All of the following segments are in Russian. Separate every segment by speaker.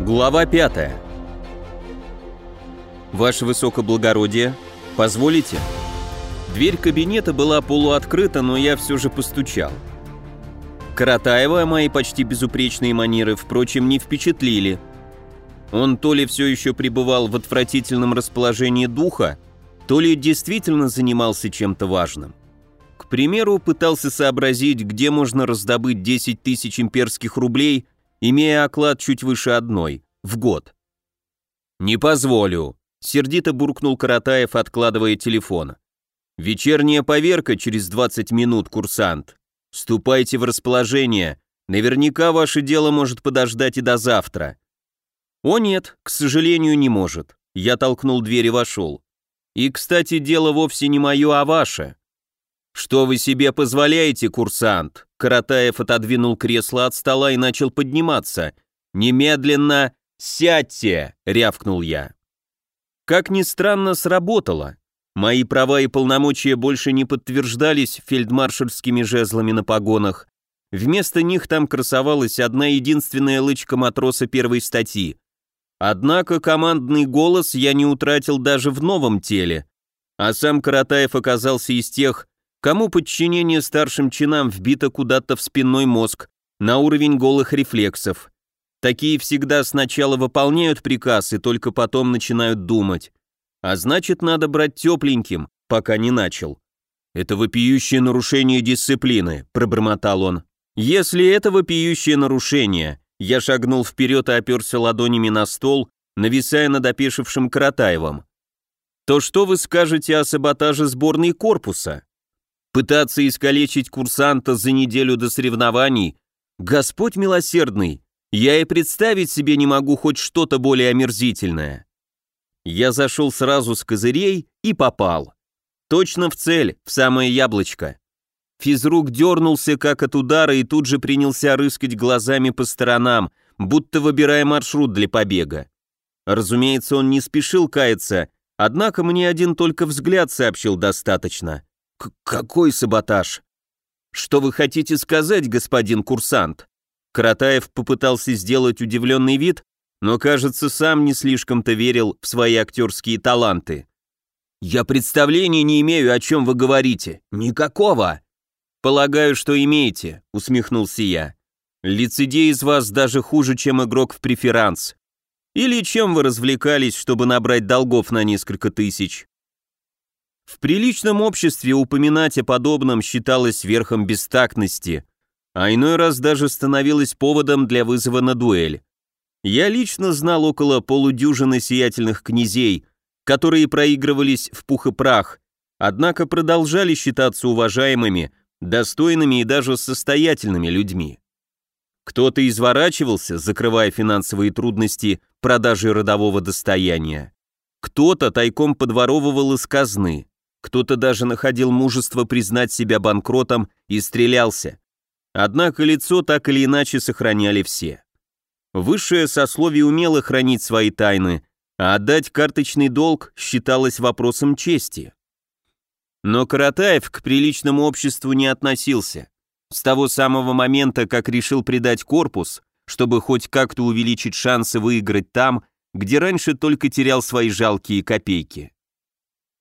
Speaker 1: Глава 5. Ваше высокоблагородие, позволите? Дверь кабинета была полуоткрыта, но я все же постучал. Каратаева мои почти безупречные манеры, впрочем, не впечатлили. Он то ли все еще пребывал в отвратительном расположении духа, то ли действительно занимался чем-то важным. К примеру, пытался сообразить, где можно раздобыть 10 тысяч имперских рублей – имея оклад чуть выше одной, в год. «Не позволю», — сердито буркнул Каратаев, откладывая телефон. «Вечерняя поверка через 20 минут, курсант. Ступайте в расположение, наверняка ваше дело может подождать и до завтра». «О нет, к сожалению, не может». Я толкнул дверь и вошел. «И, кстати, дело вовсе не мое, а ваше. «Что вы себе позволяете, курсант?» Каратаев отодвинул кресло от стола и начал подниматься. «Немедленно сядьте!» — рявкнул я. Как ни странно, сработало. Мои права и полномочия больше не подтверждались фельдмаршальскими жезлами на погонах. Вместо них там красовалась одна единственная лычка матроса первой статьи. Однако командный голос я не утратил даже в новом теле. А сам Каратаев оказался из тех, Кому подчинение старшим чинам вбито куда-то в спинной мозг, на уровень голых рефлексов. Такие всегда сначала выполняют приказ и только потом начинают думать. А значит, надо брать тепленьким, пока не начал. «Это вопиющее нарушение дисциплины», — пробормотал он. «Если это вопиющее нарушение», я шагнул вперед и оперся ладонями на стол, нависая над опешившим Каратаевым. «То что вы скажете о саботаже сборной корпуса?» Пытаться искалечить курсанта за неделю до соревнований? Господь милосердный, я и представить себе не могу хоть что-то более омерзительное. Я зашел сразу с козырей и попал. Точно в цель, в самое яблочко. Физрук дернулся как от удара и тут же принялся рыскать глазами по сторонам, будто выбирая маршрут для побега. Разумеется, он не спешил каяться, однако мне один только взгляд сообщил достаточно. Какой саботаж? Что вы хотите сказать, господин курсант? Каратаев попытался сделать удивленный вид, но, кажется, сам не слишком-то верил в свои актерские таланты. «Я представления не имею, о чем вы говорите. Никакого!» «Полагаю, что имеете», — усмехнулся я. «Лицедей из вас даже хуже, чем игрок в преферанс. Или чем вы развлекались, чтобы набрать долгов на несколько тысяч? В приличном обществе упоминать о подобном считалось верхом бестактности, а иной раз даже становилось поводом для вызова на дуэль. Я лично знал около полудюжины сиятельных князей, которые проигрывались в пух и прах, однако продолжали считаться уважаемыми, достойными и даже состоятельными людьми. Кто-то изворачивался, закрывая финансовые трудности продажи родового достояния. Кто-то тайком подворовывал из казны. Кто-то даже находил мужество признать себя банкротом и стрелялся. Однако лицо так или иначе сохраняли все. Высшее сословие умело хранить свои тайны, а отдать карточный долг считалось вопросом чести. Но Каратаев к приличному обществу не относился. С того самого момента, как решил предать корпус, чтобы хоть как-то увеличить шансы выиграть там, где раньше только терял свои жалкие копейки.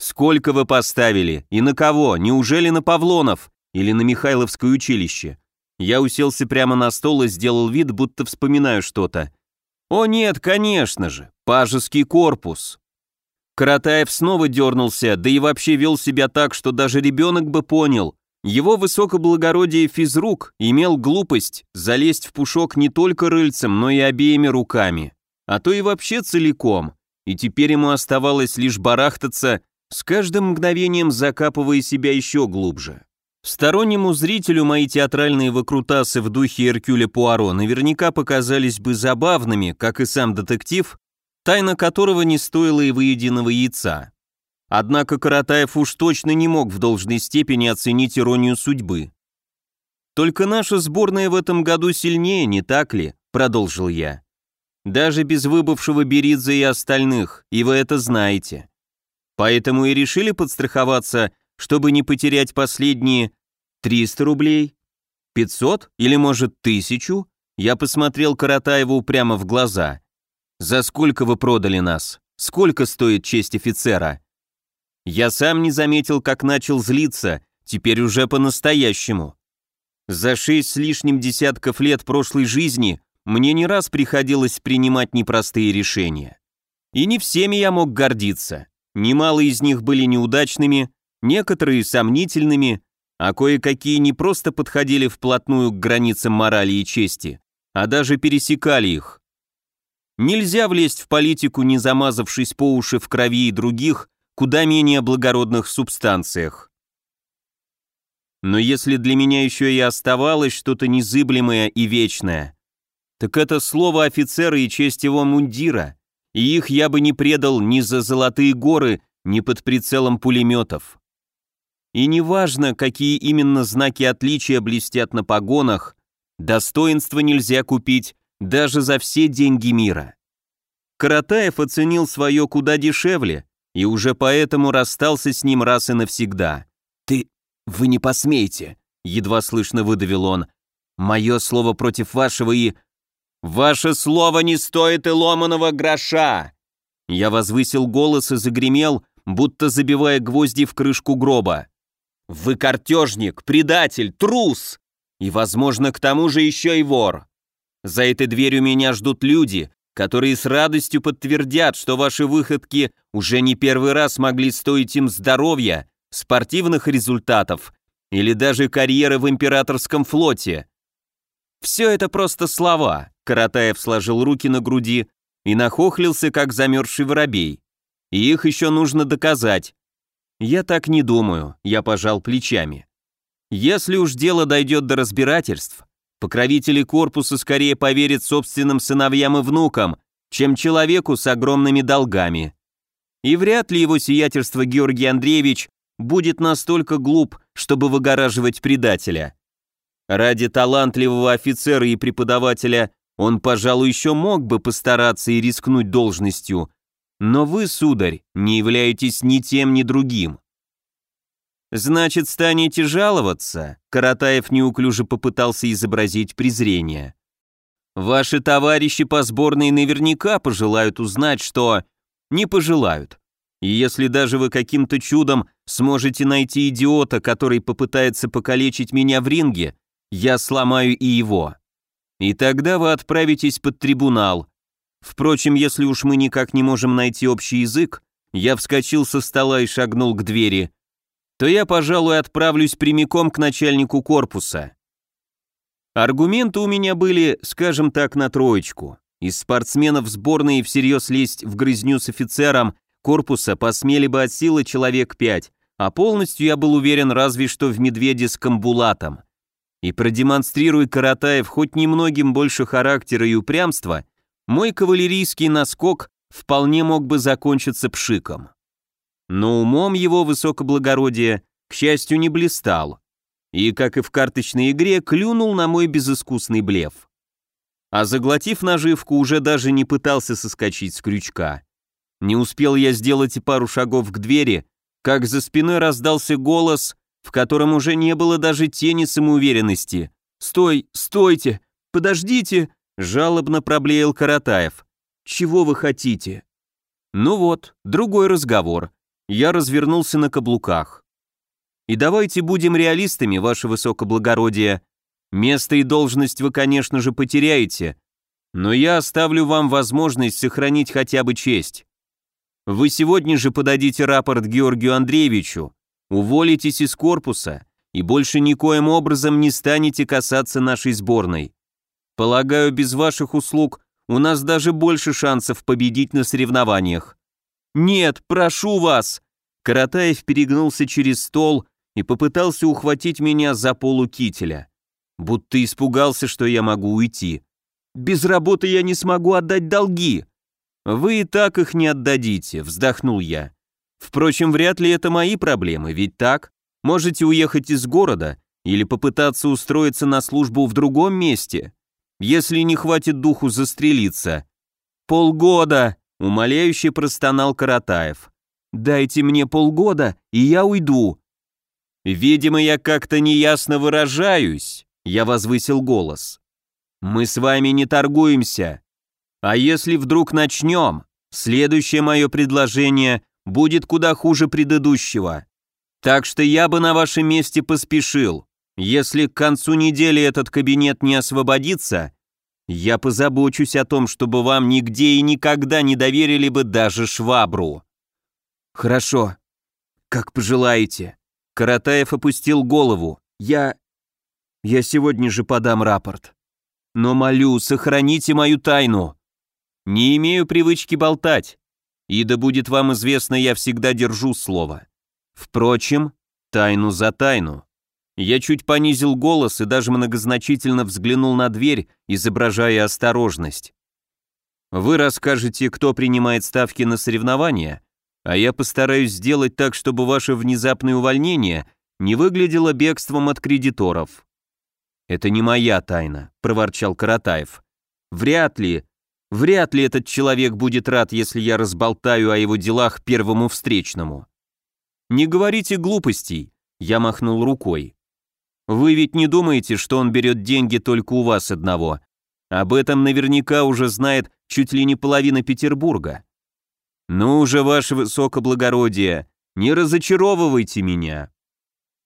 Speaker 1: Сколько вы поставили? И на кого? Неужели на Павлонов? Или на Михайловское училище? Я уселся прямо на стол и сделал вид, будто вспоминаю что-то. О нет, конечно же, пажеский корпус. Каратаев снова дернулся, да и вообще вел себя так, что даже ребенок бы понял. Его высокоблагородие физрук имел глупость залезть в пушок не только рыльцем, но и обеими руками, а то и вообще целиком, и теперь ему оставалось лишь барахтаться с каждым мгновением закапывая себя еще глубже. Стороннему зрителю мои театральные выкрутасы в духе Эркюля Пуаро наверняка показались бы забавными, как и сам детектив, тайна которого не стоила и выеденного яйца. Однако Каратаев уж точно не мог в должной степени оценить иронию судьбы. «Только наша сборная в этом году сильнее, не так ли?» – продолжил я. «Даже без выбывшего Беридзе и остальных, и вы это знаете. Поэтому и решили подстраховаться, чтобы не потерять последние 300 рублей, 500 или, может, тысячу? Я посмотрел Каратаеву прямо в глаза. За сколько вы продали нас? Сколько стоит честь офицера? Я сам не заметил, как начал злиться, теперь уже по-настоящему. За шесть с лишним десятков лет прошлой жизни мне не раз приходилось принимать непростые решения. И не всеми я мог гордиться. Немало из них были неудачными, некоторые сомнительными, а кое-какие не просто подходили вплотную к границам морали и чести, а даже пересекали их. Нельзя влезть в политику, не замазавшись по уши в крови и других, куда менее благородных субстанциях. Но если для меня еще и оставалось что-то незыблемое и вечное, так это слово офицера и честь его мундира, и их я бы не предал ни за золотые горы, ни под прицелом пулеметов. И неважно, какие именно знаки отличия блестят на погонах, достоинство нельзя купить даже за все деньги мира. Каратаев оценил свое куда дешевле, и уже поэтому расстался с ним раз и навсегда. «Ты... вы не посмеете», — едва слышно выдавил он. «Мое слово против вашего и...» «Ваше слово не стоит и ломаного гроша!» Я возвысил голос и загремел, будто забивая гвозди в крышку гроба. «Вы картежник, предатель, трус! И, возможно, к тому же еще и вор! За этой дверью меня ждут люди, которые с радостью подтвердят, что ваши выходки уже не первый раз могли стоить им здоровья, спортивных результатов или даже карьеры в императорском флоте. Все это просто слова. Каратаев сложил руки на груди и нахохлился, как замерзший воробей. И их еще нужно доказать. Я так не думаю, я пожал плечами. Если уж дело дойдет до разбирательств, Покровители корпуса скорее поверят собственным сыновьям и внукам, чем человеку с огромными долгами. И вряд ли его сиятельство Георгий Андреевич будет настолько глуп, чтобы выгораживать предателя. Ради талантливого офицера и преподавателя он, пожалуй, еще мог бы постараться и рискнуть должностью, но вы, сударь, не являетесь ни тем, ни другим. «Значит, станете жаловаться?» Каратаев неуклюже попытался изобразить презрение. «Ваши товарищи по сборной наверняка пожелают узнать, что...» «Не пожелают. И если даже вы каким-то чудом сможете найти идиота, который попытается покалечить меня в ринге, я сломаю и его. И тогда вы отправитесь под трибунал. Впрочем, если уж мы никак не можем найти общий язык, я вскочил со стола и шагнул к двери то я, пожалуй, отправлюсь прямиком к начальнику корпуса. Аргументы у меня были, скажем так, на троечку. Из спортсменов сборной всерьез лезть в грызню с офицером корпуса посмели бы от силы человек пять, а полностью я был уверен разве что в медведе с камбулатом. И продемонстрируя Каратаев хоть немногим больше характера и упрямства, мой кавалерийский наскок вполне мог бы закончиться пшиком но умом его высокоблагородие, к счастью, не блистал, и, как и в карточной игре, клюнул на мой безыскусный блеф. А заглотив наживку, уже даже не пытался соскочить с крючка. Не успел я сделать и пару шагов к двери, как за спиной раздался голос, в котором уже не было даже тени самоуверенности. «Стой, стойте, подождите!» — жалобно проблеял Каратаев. «Чего вы хотите?» Ну вот, другой разговор я развернулся на каблуках. И давайте будем реалистами, ваше высокоблагородие. Место и должность вы, конечно же, потеряете, но я оставлю вам возможность сохранить хотя бы честь. Вы сегодня же подадите рапорт Георгию Андреевичу, уволитесь из корпуса и больше никоим образом не станете касаться нашей сборной. Полагаю, без ваших услуг у нас даже больше шансов победить на соревнованиях. «Нет, прошу вас!» Каратаев перегнулся через стол и попытался ухватить меня за полу кителя. Будто испугался, что я могу уйти. «Без работы я не смогу отдать долги!» «Вы и так их не отдадите», — вздохнул я. «Впрочем, вряд ли это мои проблемы, ведь так? Можете уехать из города или попытаться устроиться на службу в другом месте, если не хватит духу застрелиться». «Полгода!» Умоляюще простонал Каратаев. «Дайте мне полгода, и я уйду». «Видимо, я как-то неясно выражаюсь», — я возвысил голос. «Мы с вами не торгуемся. А если вдруг начнем, следующее мое предложение будет куда хуже предыдущего. Так что я бы на вашем месте поспешил. Если к концу недели этот кабинет не освободится, я позабочусь о том, чтобы вам нигде и никогда не доверили бы даже швабру. Хорошо. Как пожелаете. Каратаев опустил голову. Я... Я сегодня же подам рапорт. Но молю, сохраните мою тайну. Не имею привычки болтать. И да будет вам известно, я всегда держу слово. Впрочем, тайну за тайну. Я чуть понизил голос и даже многозначительно взглянул на дверь, изображая осторожность. Вы расскажете, кто принимает ставки на соревнования, а я постараюсь сделать так, чтобы ваше внезапное увольнение не выглядело бегством от кредиторов. Это не моя тайна, проворчал Каратаев. Вряд ли, вряд ли этот человек будет рад, если я разболтаю о его делах первому встречному. Не говорите глупостей, я махнул рукой. Вы ведь не думаете, что он берет деньги только у вас одного? Об этом наверняка уже знает чуть ли не половина Петербурга. Ну же, ваше высокоблагородие, не разочаровывайте меня.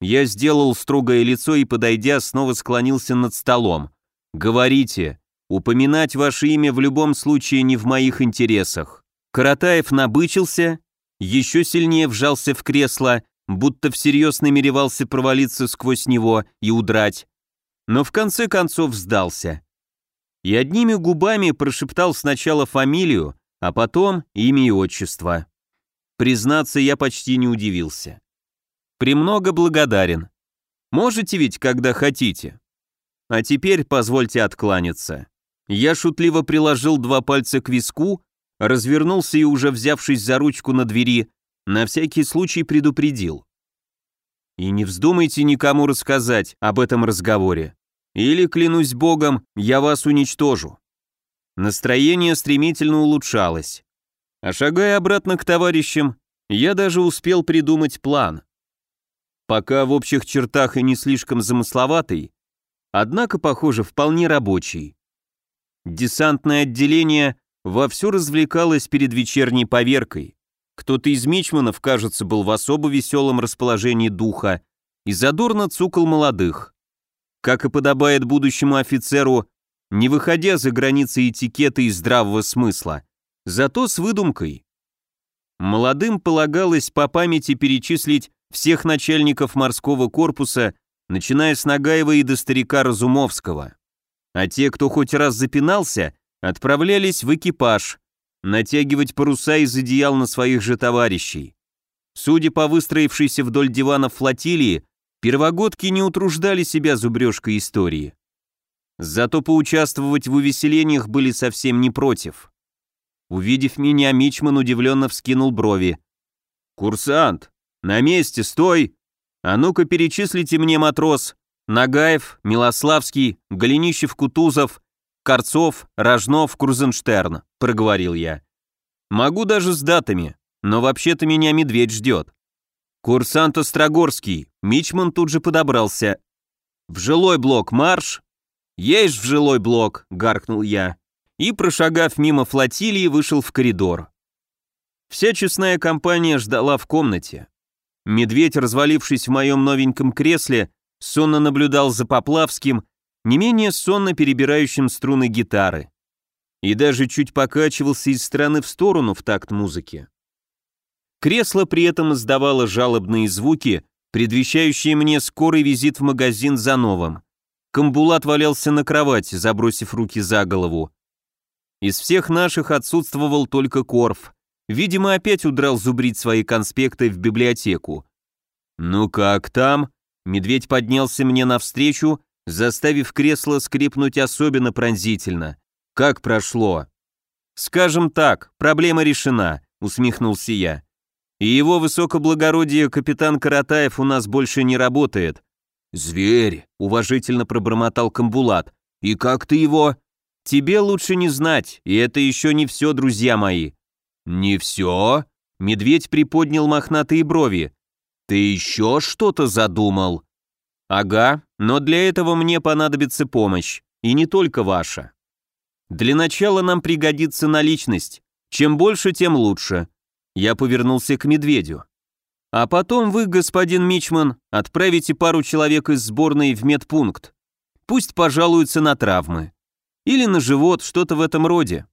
Speaker 1: Я сделал строгое лицо и, подойдя, снова склонился над столом. Говорите, упоминать ваше имя в любом случае не в моих интересах. Каратаев набычился, еще сильнее вжался в кресло будто всерьез намеревался провалиться сквозь него и удрать, но в конце концов сдался. И одними губами прошептал сначала фамилию, а потом имя и отчество. Признаться, я почти не удивился. «Премного благодарен. Можете ведь, когда хотите. А теперь позвольте откланяться». Я шутливо приложил два пальца к виску, развернулся и, уже взявшись за ручку на двери, на всякий случай предупредил. И не вздумайте никому рассказать об этом разговоре. Или, клянусь богом, я вас уничтожу. Настроение стремительно улучшалось. А шагая обратно к товарищам, я даже успел придумать план. Пока в общих чертах и не слишком замысловатый, однако, похоже, вполне рабочий. Десантное отделение вовсю развлекалось перед вечерней поверкой. Кто-то из мичманов, кажется, был в особо веселом расположении духа и задорно цукал молодых. Как и подобает будущему офицеру, не выходя за границы этикета и здравого смысла, зато с выдумкой. Молодым полагалось по памяти перечислить всех начальников морского корпуса, начиная с Нагаева и до старика Разумовского. А те, кто хоть раз запинался, отправлялись в экипаж, натягивать паруса из одеял на своих же товарищей. Судя по выстроившейся вдоль диванов флотилии, первогодки не утруждали себя зубрежкой истории. Зато поучаствовать в увеселениях были совсем не против. Увидев меня, Мичман удивленно вскинул брови. «Курсант! На месте, стой! А ну-ка перечислите мне, матрос! Нагаев, Милославский, Голенищев-Кутузов, Корцов, Рожнов, Крузенштерн», — проговорил я. «Могу даже с датами, но вообще-то меня медведь ждет». «Курсант Острогорский», Мичман тут же подобрался. «В жилой блок марш!» «Есть в жилой блок!» — гаркнул я. И, прошагав мимо флотилии, вышел в коридор. Вся честная компания ждала в комнате. Медведь, развалившись в моем новеньком кресле, сонно наблюдал за Поплавским не менее сонно перебирающим струны гитары, и даже чуть покачивался из стороны в сторону в такт музыки. Кресло при этом издавало жалобные звуки, предвещающие мне скорый визит в магазин за новым. Камбулат валялся на кровати, забросив руки за голову. Из всех наших отсутствовал только Корф. Видимо, опять удрал зубрить свои конспекты в библиотеку. «Ну как там?» Медведь поднялся мне навстречу заставив кресло скрипнуть особенно пронзительно. «Как прошло?» «Скажем так, проблема решена», — усмехнулся я. «И его высокоблагородие капитан Каратаев у нас больше не работает». «Зверь», — уважительно пробормотал Камбулат. «И как ты его?» «Тебе лучше не знать, и это еще не все, друзья мои». «Не все?» Медведь приподнял мохнатые брови. «Ты еще что-то задумал?» «Ага, но для этого мне понадобится помощь, и не только ваша». Для начала нам пригодится наличность. Чем больше, тем лучше. Я повернулся к медведю. А потом вы, господин Мичман, отправите пару человек из сборной в медпункт. Пусть пожалуются на травмы. Или на живот, что-то в этом роде.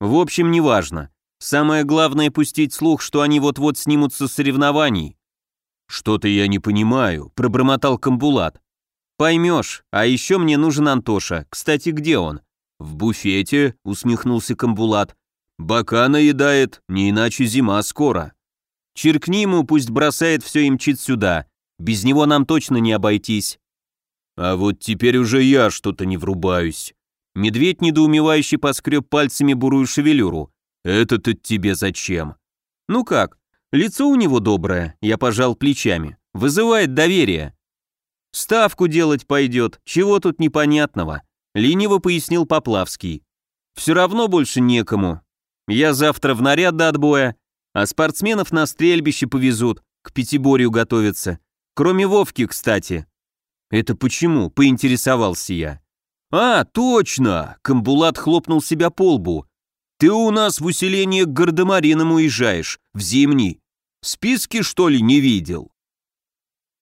Speaker 1: В общем, неважно. Самое главное пустить слух, что они вот-вот снимутся с соревнований. Что-то я не понимаю, пробормотал Камбулат. Поймешь, а еще мне нужен Антоша. Кстати, где он? В буфете, усмехнулся Камбулат. Бока наедает, не иначе зима скоро. Черкни ему, пусть бросает все и мчит сюда. Без него нам точно не обойтись. А вот теперь уже я что-то не врубаюсь. Медведь недоумевающе поскреб пальцами бурую шевелюру. Это-то тебе зачем? Ну как, лицо у него доброе, я пожал плечами. Вызывает доверие. Ставку делать пойдет, чего тут непонятного? Лениво пояснил Поплавский. Все равно больше некому. Я завтра в наряд до отбоя, а спортсменов на стрельбище повезут, к пятиборью готовятся. Кроме Вовки, кстати. «Это почему?» – поинтересовался я. «А, точно!» – Камбулат хлопнул себя по лбу. «Ты у нас в усиление к гардемаринам уезжаешь, в зимний. Списки, что ли, не видел?»